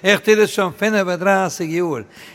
Ich tue das schon 35 Jahre.